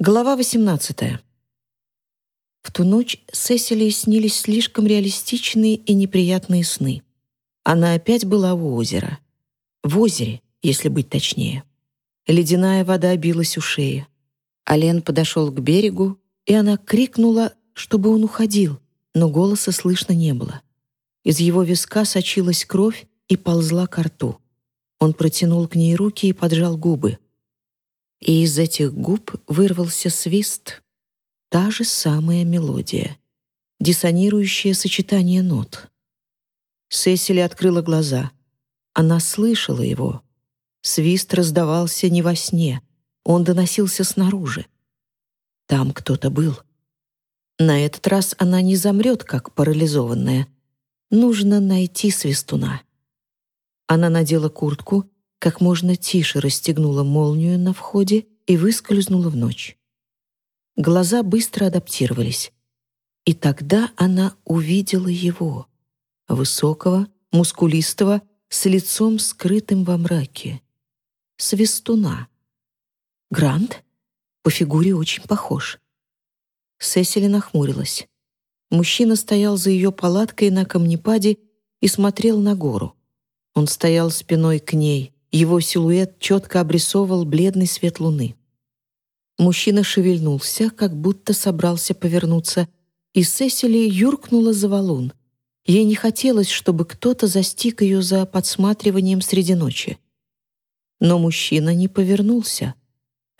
Глава 18. В ту ночь Сесилии снились слишком реалистичные и неприятные сны. Она опять была у озера. В озере, если быть точнее. Ледяная вода билась у шеи. Ален подошел к берегу, и она крикнула, чтобы он уходил, но голоса слышно не было. Из его виска сочилась кровь и ползла к рту. Он протянул к ней руки и поджал губы и из этих губ вырвался свист, та же самая мелодия, диссонирующее сочетание нот. Сесили открыла глаза. Она слышала его. Свист раздавался не во сне, он доносился снаружи. Там кто-то был. На этот раз она не замрет, как парализованная. Нужно найти свистуна. Она надела куртку как можно тише расстегнула молнию на входе и выскользнула в ночь. Глаза быстро адаптировались. И тогда она увидела его, высокого, мускулистого, с лицом скрытым во мраке. Свистуна. Грант? По фигуре очень похож. Сесили нахмурилась. Мужчина стоял за ее палаткой на камнепаде и смотрел на гору. Он стоял спиной к ней, его силуэт четко обрисовывал бледный свет луны. Мужчина шевельнулся, как будто собрался повернуться, и Сесили юркнула за валун. Ей не хотелось, чтобы кто-то застиг ее за подсматриванием среди ночи. Но мужчина не повернулся.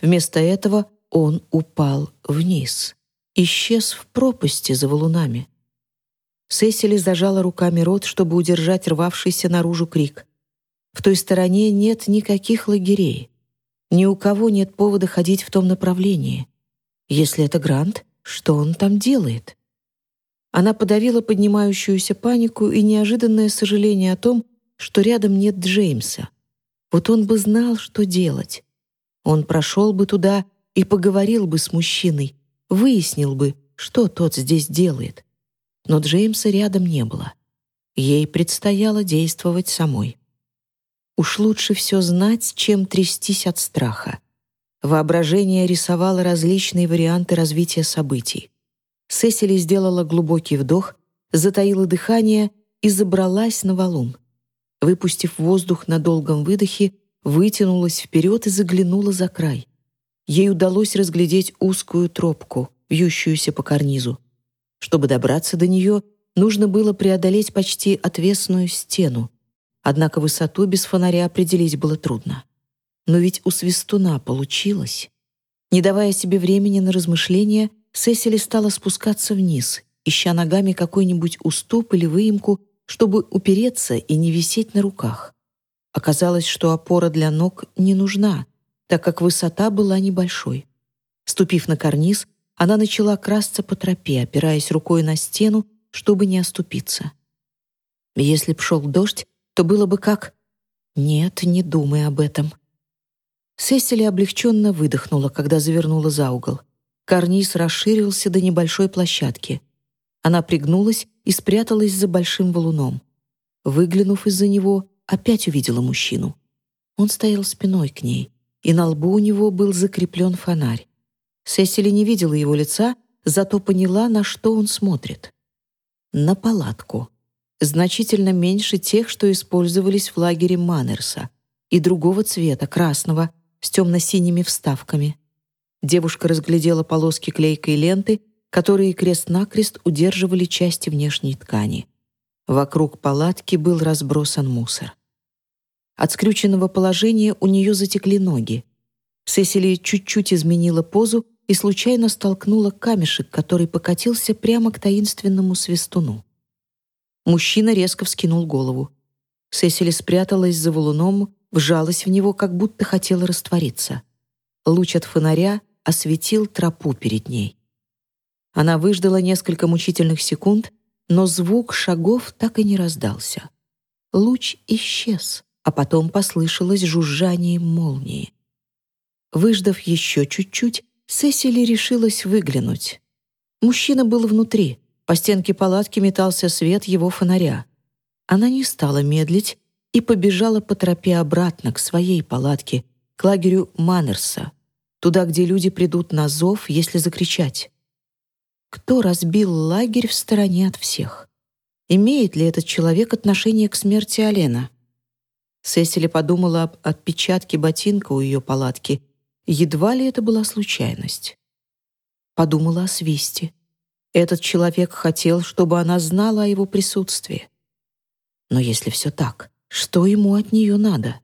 Вместо этого он упал вниз, исчез в пропасти за валунами. Сесили зажала руками рот, чтобы удержать рвавшийся наружу крик. В той стороне нет никаких лагерей. Ни у кого нет повода ходить в том направлении. Если это Грант, что он там делает? Она подавила поднимающуюся панику и неожиданное сожаление о том, что рядом нет Джеймса. Вот он бы знал, что делать. Он прошел бы туда и поговорил бы с мужчиной, выяснил бы, что тот здесь делает. Но Джеймса рядом не было. Ей предстояло действовать самой. Уж лучше все знать, чем трястись от страха. Воображение рисовало различные варианты развития событий. Сесили сделала глубокий вдох, затаила дыхание и забралась на валун. Выпустив воздух на долгом выдохе, вытянулась вперед и заглянула за край. Ей удалось разглядеть узкую тропку, вьющуюся по карнизу. Чтобы добраться до нее, нужно было преодолеть почти отвесную стену. Однако высоту без фонаря определить было трудно. Но ведь у свистуна получилось. Не давая себе времени на размышления, Сесили стала спускаться вниз, ища ногами какой-нибудь уступ или выемку, чтобы упереться и не висеть на руках. Оказалось, что опора для ног не нужна, так как высота была небольшой. Ступив на карниз, она начала красться по тропе, опираясь рукой на стену, чтобы не оступиться. Если б шел дождь, то было бы как... Нет, не думай об этом. Сесили облегченно выдохнула, когда завернула за угол. Карниз расширился до небольшой площадки. Она пригнулась и спряталась за большим валуном. Выглянув из-за него, опять увидела мужчину. Он стоял спиной к ней, и на лбу у него был закреплен фонарь. Сесили не видела его лица, зато поняла, на что он смотрит. На палатку значительно меньше тех, что использовались в лагере Маннерса, и другого цвета, красного, с темно-синими вставками. Девушка разглядела полоски клейкой ленты, которые крест-накрест удерживали части внешней ткани. Вокруг палатки был разбросан мусор. От скрюченного положения у нее затекли ноги. Сесили чуть-чуть изменила позу и случайно столкнула камешек, который покатился прямо к таинственному свистуну. Мужчина резко вскинул голову. Сесили спряталась за валуном, вжалась в него, как будто хотела раствориться. Луч от фонаря осветил тропу перед ней. Она выждала несколько мучительных секунд, но звук шагов так и не раздался. Луч исчез, а потом послышалось жужжание молнии. Выждав еще чуть-чуть, Сесили решилась выглянуть. Мужчина был внутри, по стенке палатки метался свет его фонаря. Она не стала медлить и побежала по тропе обратно к своей палатке, к лагерю Маннерса. Туда, где люди придут на зов, если закричать. Кто разбил лагерь в стороне от всех? Имеет ли этот человек отношение к смерти Алена? Сесили подумала об отпечатке ботинка у ее палатки. Едва ли это была случайность. Подумала о свисте. Этот человек хотел, чтобы она знала о его присутствии. Но если все так, что ему от нее надо?